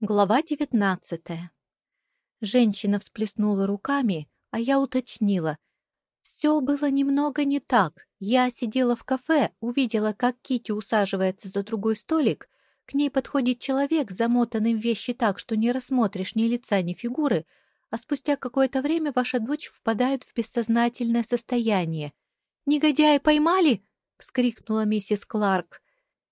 Глава девятнадцатая. Женщина всплеснула руками, а я уточнила. Все было немного не так. Я сидела в кафе, увидела, как Кити усаживается за другой столик. К ней подходит человек, замотанный в вещи так, что не рассмотришь ни лица, ни фигуры, а спустя какое-то время ваша дочь впадает в бессознательное состояние. «Негодяи поймали?» — вскрикнула миссис Кларк.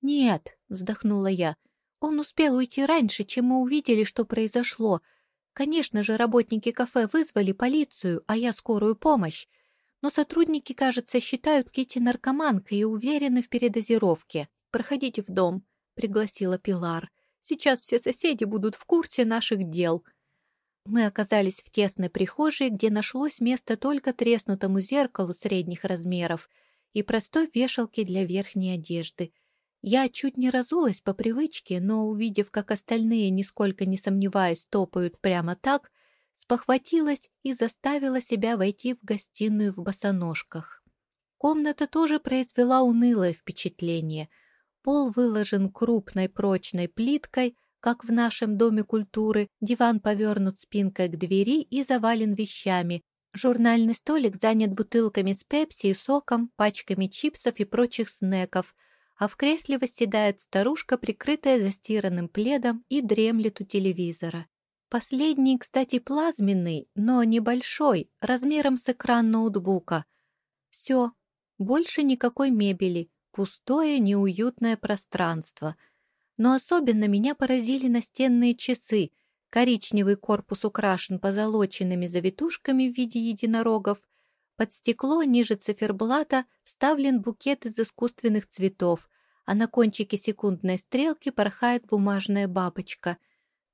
«Нет», — вздохнула я, — он успел уйти раньше, чем мы увидели, что произошло. Конечно же, работники кафе вызвали полицию, а я скорую помощь. Но сотрудники, кажется, считают Кити наркоманкой и уверены в передозировке. «Проходите в дом», — пригласила Пилар. «Сейчас все соседи будут в курсе наших дел». Мы оказались в тесной прихожей, где нашлось место только треснутому зеркалу средних размеров и простой вешалке для верхней одежды — я чуть не разулась по привычке, но, увидев, как остальные, нисколько не сомневаясь, топают прямо так, спохватилась и заставила себя войти в гостиную в босоножках. Комната тоже произвела унылое впечатление. Пол выложен крупной прочной плиткой, как в нашем доме культуры, диван повернут спинкой к двери и завален вещами. Журнальный столик занят бутылками с пепси и соком, пачками чипсов и прочих снеков – а в кресле восседает старушка, прикрытая застиранным пледом, и дремлет у телевизора. Последний, кстати, плазменный, но небольшой, размером с экран ноутбука. Все, больше никакой мебели, пустое, неуютное пространство. Но особенно меня поразили настенные часы. Коричневый корпус украшен позолоченными завитушками в виде единорогов, под стекло ниже циферблата вставлен букет из искусственных цветов, а на кончике секундной стрелки порхает бумажная бабочка.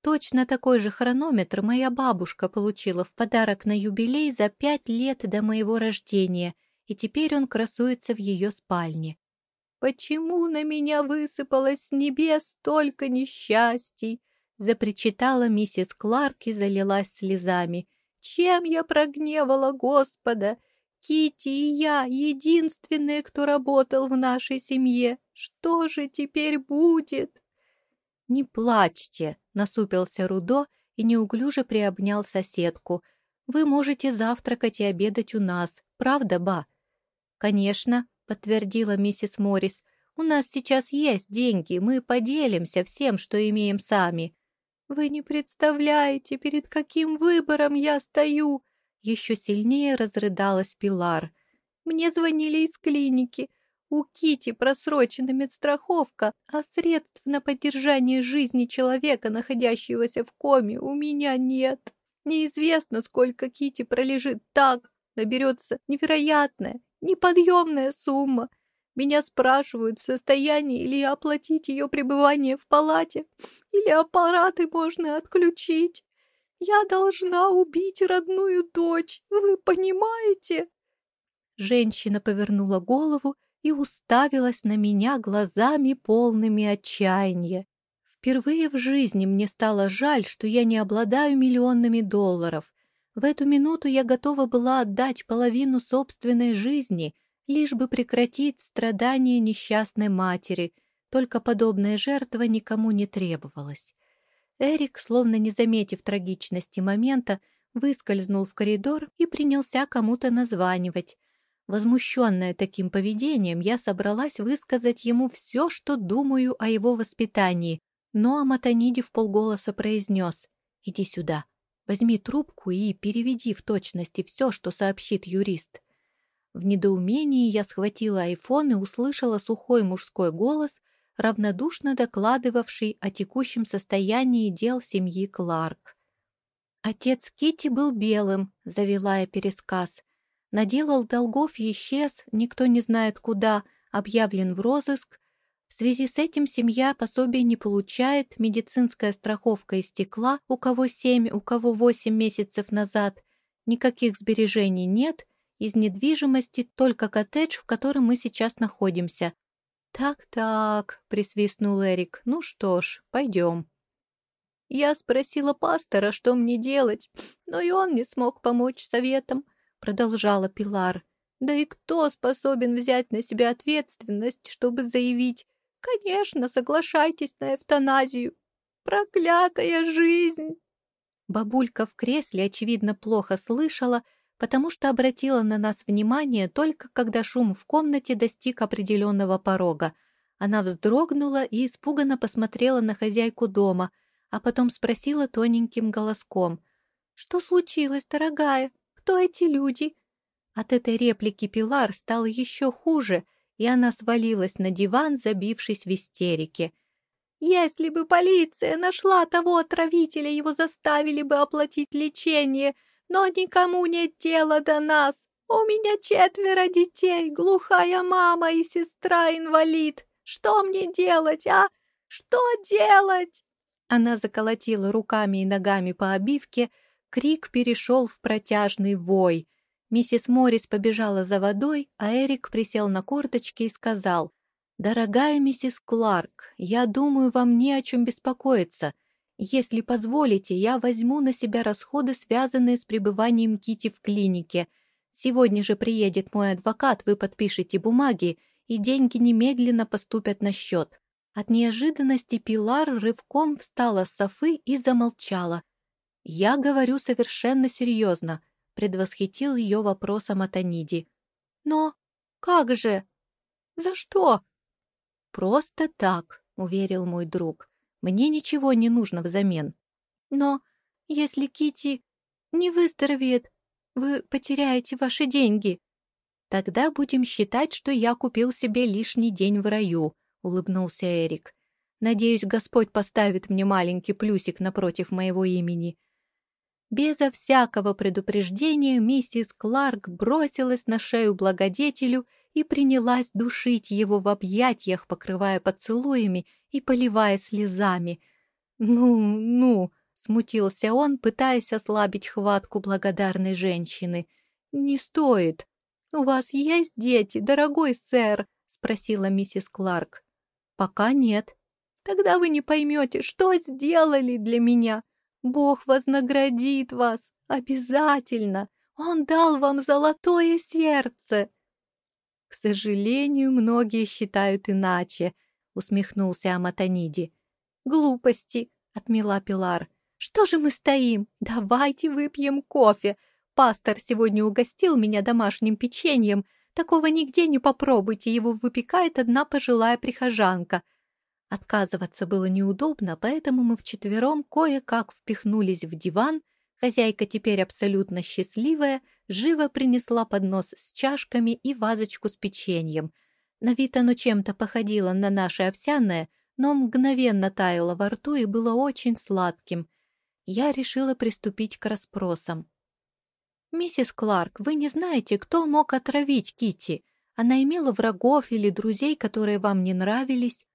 Точно такой же хронометр моя бабушка получила в подарок на юбилей за пять лет до моего рождения, и теперь он красуется в ее спальне. «Почему на меня высыпалось с небес столько несчастий?» запричитала миссис Кларк и залилась слезами. «Чем я прогневала Господа? Кити и я единственные, кто работал в нашей семье. Что же теперь будет? Не плачьте, насупился Рудо и неуклюже приобнял соседку. Вы можете завтракать и обедать у нас, правда, ба? Конечно, подтвердила миссис Моррис. У нас сейчас есть деньги, мы поделимся всем, что имеем сами. Вы не представляете, перед каким выбором я стою, еще сильнее разрыдалась Пилар. «Мне звонили из клиники. У Кити просрочена медстраховка, а средств на поддержание жизни человека, находящегося в коме, у меня нет. Неизвестно, сколько Кити пролежит так. Наберется невероятная, неподъемная сумма. Меня спрашивают, в состоянии ли оплатить ее пребывание в палате, или аппараты можно отключить. Я должна убить родную дочь, вы понимаете?» Женщина повернула голову и уставилась на меня глазами полными отчаяния. Впервые в жизни мне стало жаль, что я не обладаю миллионами долларов. В эту минуту я готова была отдать половину собственной жизни, лишь бы прекратить страдания несчастной матери, только подобная жертва никому не требовалась. Эрик, словно не заметив трагичности момента, выскользнул в коридор и принялся кому-то названивать. Возмущенная таким поведением, я собралась высказать ему все, что думаю о его воспитании, но Аматониди в полголоса произнес «Иди сюда, возьми трубку и переведи в точности все, что сообщит юрист». В недоумении я схватила айфон и услышала сухой мужской голос, равнодушно докладывавший о текущем состоянии дел семьи Кларк. Отец Кити был белым, завела я пересказ. Наделал долгов и исчез, никто не знает куда, объявлен в розыск. В связи с этим семья пособия не получает, медицинская страховка истекла, у кого семь, у кого восемь месяцев назад. Никаких сбережений нет, из недвижимости только коттедж, в котором мы сейчас находимся. «Так-так», — присвистнул Эрик, — «ну что ж, пойдем». Я спросила пастора, что мне делать, но и он не смог помочь советом, продолжала Пилар. Да и кто способен взять на себя ответственность, чтобы заявить «Конечно, соглашайтесь на эвтаназию». Проклятая жизнь!» Бабулька в кресле, очевидно, плохо слышала, потому что обратила на нас внимание только когда шум в комнате достиг определенного порога. Она вздрогнула и испуганно посмотрела на хозяйку дома, а потом спросила тоненьким голоском. «Что случилось, дорогая? Кто эти люди?» От этой реплики Пилар стало еще хуже, и она свалилась на диван, забившись в истерике. «Если бы полиция нашла того отравителя, его заставили бы оплатить лечение, но никому нет дела до нас. У меня четверо детей, глухая мама и сестра-инвалид. Что мне делать, а? Что делать?» Она заколотила руками и ногами по обивке, крик перешел в протяжный вой. Миссис Моррис побежала за водой, а Эрик присел на корточки и сказал, «Дорогая миссис Кларк, я думаю, вам не о чем беспокоиться. Если позволите, я возьму на себя расходы, связанные с пребыванием Кити в клинике. Сегодня же приедет мой адвокат, вы подпишете бумаги, и деньги немедленно поступят на счет». От неожиданности Пилар рывком встала с софы и замолчала. «Я говорю совершенно серьезно», — предвосхитил ее вопросом Атаниди. «Но как же? За что?» «Просто так», — уверил мой друг. Мне ничего не нужно взамен. Но если Кити не выздоровеет, вы потеряете ваши деньги. Тогда будем считать, что я купил себе лишний день в раю, улыбнулся Эрик. Надеюсь, Господь поставит мне маленький плюсик напротив моего имени. Безо всякого предупреждения миссис Кларк бросилась на шею благодетелю и принялась душить его в объятиях, покрывая поцелуями и поливая слезами. «Ну, ну!» — смутился он, пытаясь ослабить хватку благодарной женщины. «Не стоит. У вас есть дети, дорогой сэр?» — спросила миссис Кларк. «Пока нет. Тогда вы не поймете, что сделали для меня. Бог вознаградит вас. Обязательно. Он дал вам золотое сердце!» «К сожалению, многие считают иначе», — усмехнулся Аматониди. «Глупости», — отмела Пилар. «Что же мы стоим? Давайте выпьем кофе. Пастор сегодня угостил меня домашним печеньем. Такого нигде не попробуйте, его выпекает одна пожилая прихожанка». Отказываться было неудобно, поэтому мы вчетвером кое-как впихнулись в диван. Хозяйка теперь абсолютно счастливая, живо принесла поднос с чашками и вазочку с печеньем. На вид оно чем-то походило на наше овсяное, но мгновенно таяло во рту и было очень сладким. Я решила приступить к расспросам. «Миссис Кларк, вы не знаете, кто мог отравить Кити? Она имела врагов или друзей, которые вам не нравились?»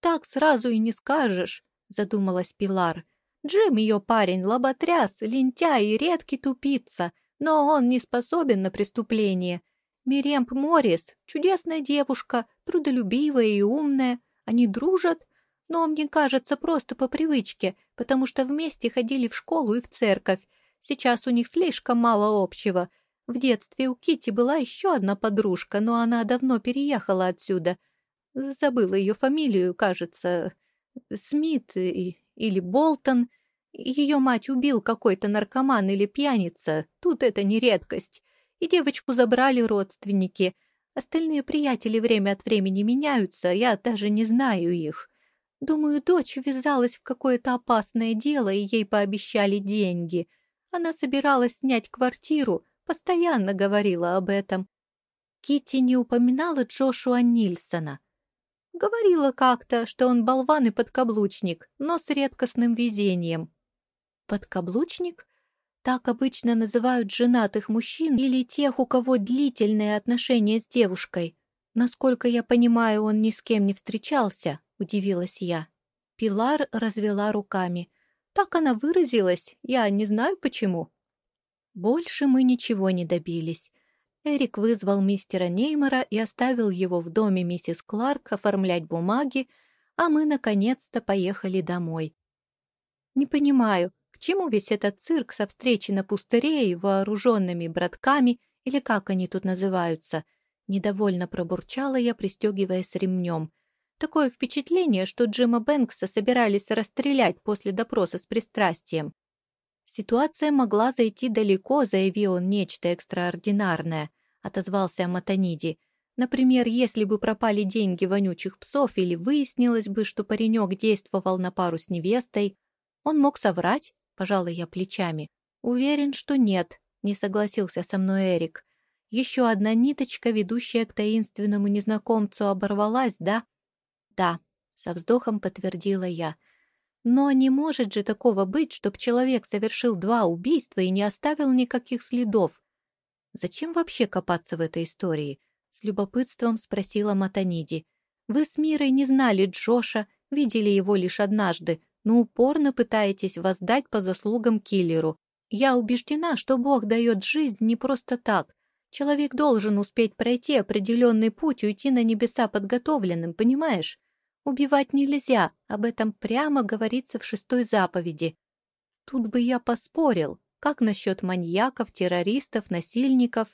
«Так сразу и не скажешь», — задумалась Пилар. «Джим ее парень, лоботряс, лентяй и редкий тупица — но он не способен на преступление. Миремп Моррис — чудесная девушка, трудолюбивая и умная. Они дружат, но, мне кажется, просто по привычке, потому что вместе ходили в школу и в церковь. Сейчас у них слишком мало общего. В детстве у Кити была еще одна подружка, но она давно переехала отсюда. Забыла ее фамилию, кажется, Смит или Болтон — ее мать убил какой-то наркоман или пьяница, тут это не редкость. И девочку забрали родственники. Остальные приятели время от времени меняются, я даже не знаю их. Думаю, дочь ввязалась в какое-то опасное дело, и ей пообещали деньги. Она собиралась снять квартиру, постоянно говорила об этом. Кити не упоминала Джошуа Нильсона. Говорила как-то, что он болван и подкаблучник, но с редкостным везением. Подкаблучник? Так обычно называют женатых мужчин или тех, у кого длительные отношения с девушкой. Насколько я понимаю, он ни с кем не встречался, удивилась я. Пилар развела руками. Так она выразилась, я не знаю почему. Больше мы ничего не добились. Эрик вызвал мистера Неймора и оставил его в доме миссис Кларк оформлять бумаги, а мы наконец-то поехали домой. Не понимаю, к чему весь этот цирк со встречи на пустыре и вооруженными братками, или как они тут называются? Недовольно пробурчала я, пристегиваясь ремнем. Такое впечатление, что Джима Бэнкса собирались расстрелять после допроса с пристрастием. Ситуация могла зайти далеко, заявил он нечто экстраординарное, отозвался Матаниди. Например, если бы пропали деньги вонючих псов или выяснилось бы, что паренек действовал на пару с невестой, он мог соврать, пожалуй, я плечами. Уверен, что нет, не согласился со мной Эрик. Еще одна ниточка, ведущая к таинственному незнакомцу, оборвалась, да? Да, со вздохом подтвердила я. Но не может же такого быть, чтобы человек совершил два убийства и не оставил никаких следов. Зачем вообще копаться в этой истории? С любопытством спросила Матаниди. Вы с Мирой не знали Джоша, видели его лишь однажды, но упорно пытаетесь воздать по заслугам киллеру. Я убеждена, что Бог дает жизнь не просто так. Человек должен успеть пройти определенный путь и уйти на небеса подготовленным, понимаешь? Убивать нельзя, об этом прямо говорится в шестой заповеди. Тут бы я поспорил, как насчет маньяков, террористов, насильников?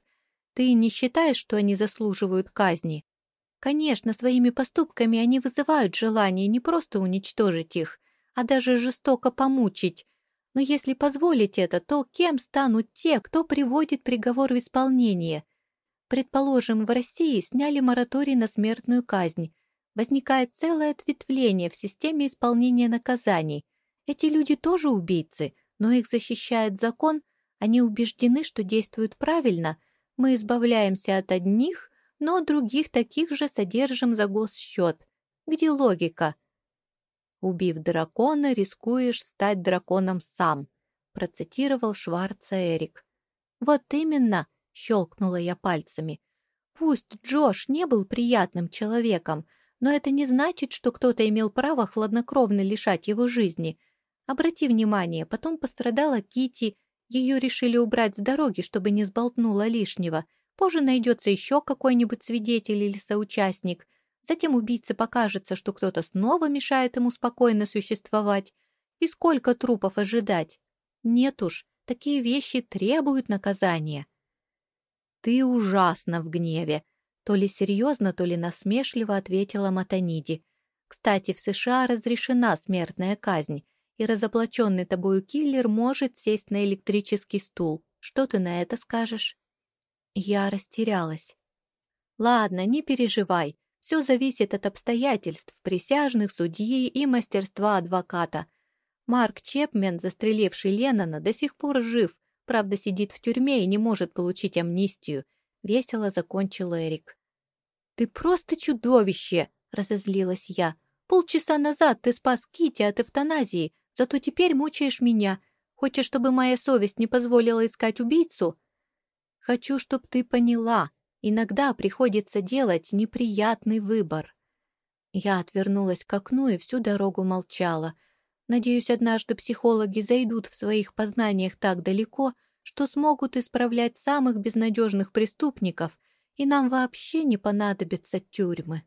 Ты не считаешь, что они заслуживают казни? Конечно, своими поступками они вызывают желание не просто уничтожить их, а даже жестоко помучить. Но если позволить это, то кем станут те, кто приводит приговор в исполнение? Предположим, в России сняли мораторий на смертную казнь возникает целое ответвление в системе исполнения наказаний. Эти люди тоже убийцы, но их защищает закон, они убеждены, что действуют правильно. Мы избавляемся от одних, но других таких же содержим за госсчет. Где логика? «Убив дракона, рискуешь стать драконом сам», процитировал Шварца Эрик. «Вот именно», — щелкнула я пальцами. «Пусть Джош не был приятным человеком, но это не значит, что кто-то имел право хладнокровно лишать его жизни. Обрати внимание, потом пострадала Кити, ее решили убрать с дороги, чтобы не сболтнула лишнего. Позже найдется еще какой-нибудь свидетель или соучастник. Затем убийце покажется, что кто-то снова мешает ему спокойно существовать. И сколько трупов ожидать? Нет уж, такие вещи требуют наказания. «Ты ужасно в гневе», то ли серьезно, то ли насмешливо ответила Матаниди. «Кстати, в США разрешена смертная казнь, и разоблаченный тобою киллер может сесть на электрический стул. Что ты на это скажешь?» Я растерялась. «Ладно, не переживай. Все зависит от обстоятельств, присяжных, судьи и мастерства адвоката. Марк Чепмен, застреливший Леннона, до сих пор жив, правда сидит в тюрьме и не может получить амнистию. — весело закончил Эрик. «Ты просто чудовище!» — разозлилась я. «Полчаса назад ты спас Кити от эвтаназии, зато теперь мучаешь меня. Хочешь, чтобы моя совесть не позволила искать убийцу?» «Хочу, чтобы ты поняла. Иногда приходится делать неприятный выбор». Я отвернулась к окну и всю дорогу молчала. Надеюсь, однажды психологи зайдут в своих познаниях так далеко, что смогут исправлять самых безнадежных преступников, и нам вообще не понадобятся тюрьмы.